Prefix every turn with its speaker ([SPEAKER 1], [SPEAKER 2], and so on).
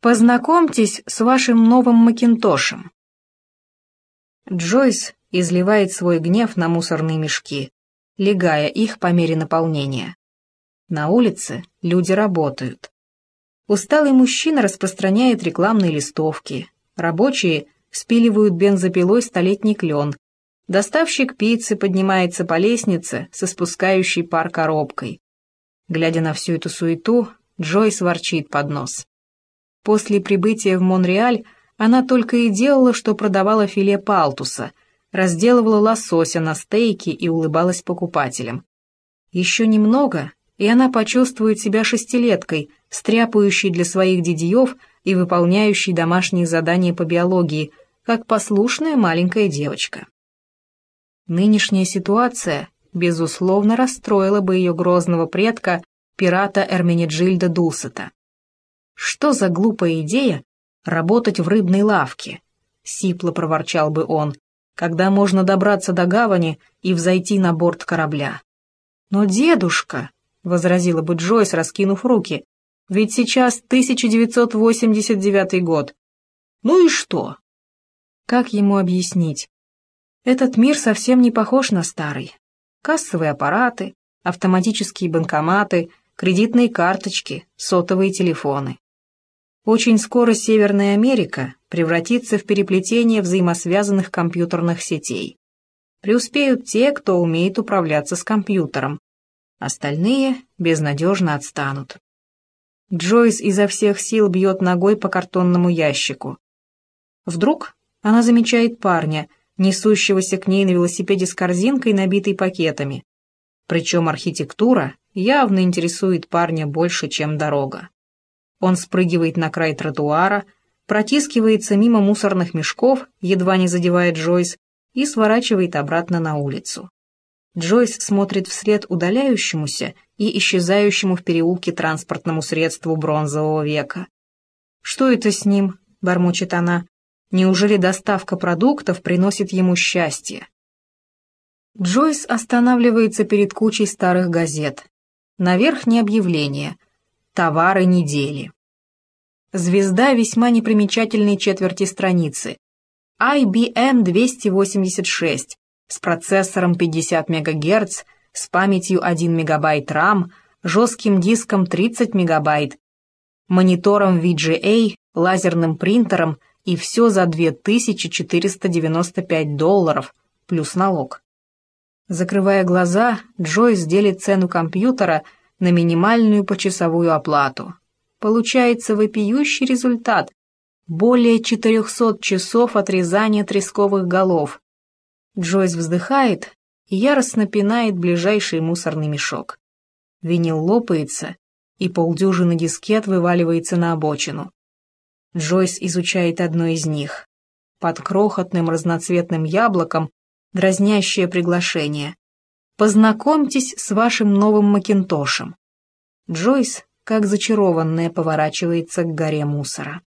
[SPEAKER 1] Познакомьтесь с вашим новым Макинтошем. Джойс изливает свой гнев на мусорные мешки, легая их по мере наполнения. На улице люди работают. Усталый мужчина распространяет рекламные листовки. Рабочие спиливают бензопилой столетний клен. Доставщик пиццы поднимается по лестнице со спускающей пар коробкой. Глядя на всю эту суету, Джойс ворчит под нос. После прибытия в Монреаль она только и делала, что продавала филе палтуса, разделывала лосося на стейки и улыбалась покупателям. Еще немного, и она почувствует себя шестилеткой, стряпающей для своих дидьев и выполняющей домашние задания по биологии, как послушная маленькая девочка. Нынешняя ситуация, безусловно, расстроила бы ее грозного предка, пирата Эрмениджильда Дулсета. Что за глупая идея работать в рыбной лавке? Сипло проворчал бы он, когда можно добраться до гавани и взойти на борт корабля. Но дедушка, — возразила бы Джойс, раскинув руки, — ведь сейчас 1989 год. Ну и что? Как ему объяснить? Этот мир совсем не похож на старый. Кассовые аппараты, автоматические банкоматы, кредитные карточки, сотовые телефоны. Очень скоро Северная Америка превратится в переплетение взаимосвязанных компьютерных сетей. Преуспеют те, кто умеет управляться с компьютером. Остальные безнадежно отстанут. Джойс изо всех сил бьет ногой по картонному ящику. Вдруг она замечает парня, несущегося к ней на велосипеде с корзинкой, набитой пакетами. Причем архитектура явно интересует парня больше, чем дорога. Он спрыгивает на край тротуара, протискивается мимо мусорных мешков, едва не задевает Джойс, и сворачивает обратно на улицу. Джойс смотрит вслед удаляющемуся и исчезающему в переулке транспортному средству бронзового века. «Что это с ним?» — бормочет она. «Неужели доставка продуктов приносит ему счастье?» Джойс останавливается перед кучей старых газет. На верхнее объявление — Товары недели. Звезда весьма непримечательной четверти страницы. IBM 286 с процессором 50 МГц, с памятью 1 МБ RAM, жестким диском 30 МБ, монитором VGA, лазерным принтером и все за 2495 долларов, плюс налог. Закрывая глаза, Джойс делит цену компьютера – на минимальную почасовую оплату. Получается вопиющий результат – более 400 часов отрезания тресковых голов. Джойс вздыхает и яростно пинает ближайший мусорный мешок. Винил лопается, и полдюжины дискет вываливается на обочину. Джойс изучает одно из них. Под крохотным разноцветным яблоком дразнящее приглашение. Познакомьтесь с вашим новым Макинтошем. Джойс, как зачарованная, поворачивается к горе мусора.